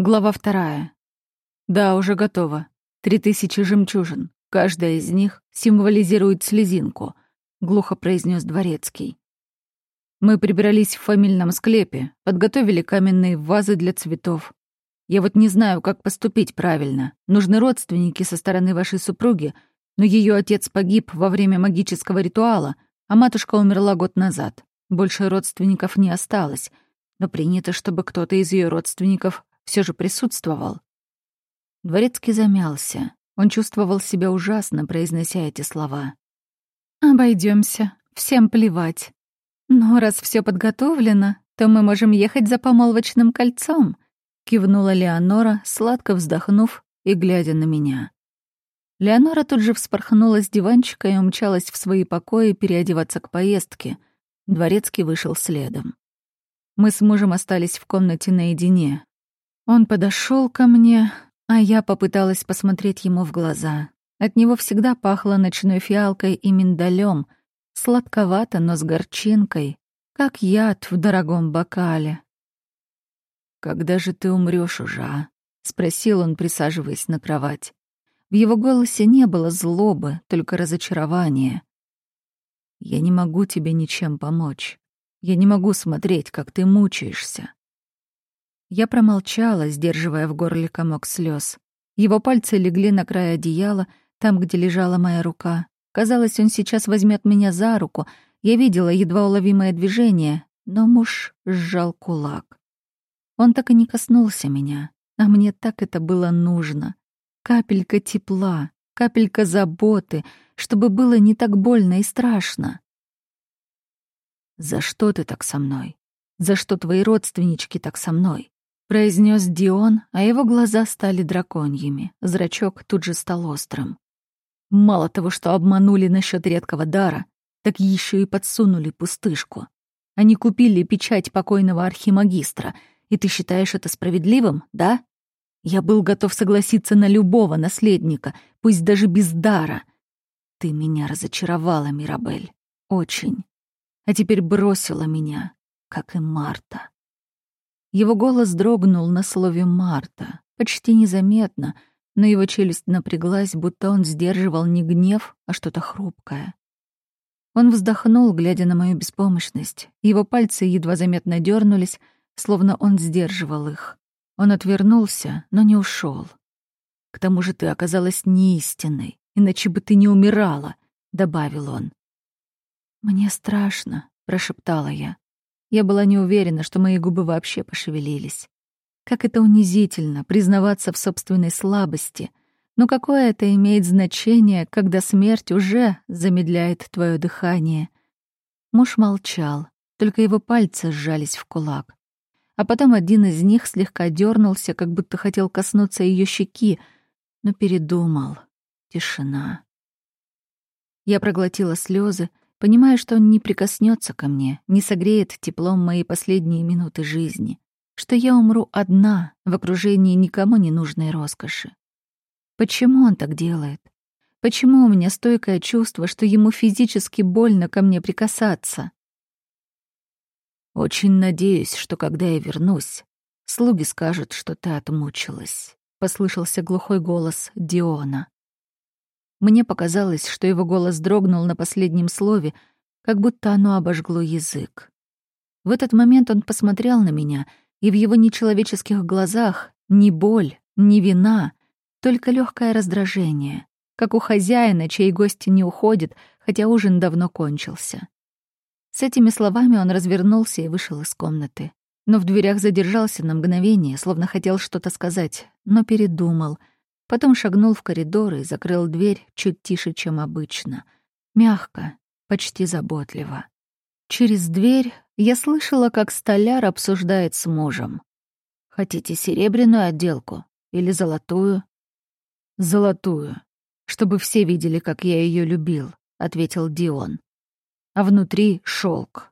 Глава вторая. Да, уже готово. Три тысячи жемчужин. Каждая из них символизирует слезинку, глухо произнес дворецкий. Мы прибрались в фамильном склепе, подготовили каменные вазы для цветов. Я вот не знаю, как поступить правильно. Нужны родственники со стороны вашей супруги, но ее отец погиб во время магического ритуала, а матушка умерла год назад. Больше родственников не осталось, но принято, чтобы кто-то из ее родственников все же присутствовал. Дворецкий замялся. Он чувствовал себя ужасно, произнося эти слова. Обойдемся, всем плевать. Но раз все подготовлено, то мы можем ехать за помолвочным кольцом», — кивнула Леонора, сладко вздохнув и глядя на меня. Леонора тут же вспорхнула с диванчика и умчалась в свои покои переодеваться к поездке. Дворецкий вышел следом. Мы с мужем остались в комнате наедине. Он подошел ко мне, а я попыталась посмотреть ему в глаза. От него всегда пахло ночной фиалкой и миндалем, сладковато, но с горчинкой, как яд в дорогом бокале. «Когда же ты умрёшь уже, а?» — спросил он, присаживаясь на кровать. В его голосе не было злобы, только разочарование. «Я не могу тебе ничем помочь. Я не могу смотреть, как ты мучаешься. Я промолчала, сдерживая в горле комок слез. Его пальцы легли на край одеяла, там, где лежала моя рука. Казалось, он сейчас возьмет меня за руку. Я видела едва уловимое движение, но муж сжал кулак. Он так и не коснулся меня, а мне так это было нужно. Капелька тепла, капелька заботы, чтобы было не так больно и страшно. «За что ты так со мной? За что твои родственнички так со мной?» Произнес Дион, а его глаза стали драконьими, зрачок тут же стал острым. Мало того, что обманули насчет редкого дара, так еще и подсунули пустышку. Они купили печать покойного архимагистра, и ты считаешь это справедливым, да? Я был готов согласиться на любого наследника, пусть даже без дара. Ты меня разочаровала, Мирабель. Очень. А теперь бросила меня, как и Марта. Его голос дрогнул на слове «Марта», почти незаметно, но его челюсть напряглась, будто он сдерживал не гнев, а что-то хрупкое. Он вздохнул, глядя на мою беспомощность. Его пальцы едва заметно дернулись, словно он сдерживал их. Он отвернулся, но не ушел. «К тому же ты оказалась неистинной, иначе бы ты не умирала», — добавил он. «Мне страшно», — прошептала я. Я была не уверена, что мои губы вообще пошевелились. Как это унизительно признаваться в собственной слабости. Но какое это имеет значение, когда смерть уже замедляет твое дыхание? Муж молчал, только его пальцы сжались в кулак. А потом один из них слегка дернулся, как будто хотел коснуться ее щеки, но передумал. Тишина. Я проглотила слезы, понимая, что он не прикоснется ко мне, не согреет теплом мои последние минуты жизни, что я умру одна в окружении никому не нужной роскоши. Почему он так делает? Почему у меня стойкое чувство, что ему физически больно ко мне прикасаться? Очень надеюсь, что когда я вернусь, слуги скажут, что ты отмучилась. Послышался глухой голос Диона. Мне показалось, что его голос дрогнул на последнем слове, как будто оно обожгло язык. В этот момент он посмотрел на меня, и в его нечеловеческих глазах ни боль, ни вина, только легкое раздражение, как у хозяина, чей гость не уходит, хотя ужин давно кончился. С этими словами он развернулся и вышел из комнаты. Но в дверях задержался на мгновение, словно хотел что-то сказать, но передумал — Потом шагнул в коридор и закрыл дверь чуть тише, чем обычно. Мягко, почти заботливо. Через дверь я слышала, как столяр обсуждает с мужем. «Хотите серебряную отделку или золотую?» «Золотую, чтобы все видели, как я ее любил», — ответил Дион. «А внутри — шелк.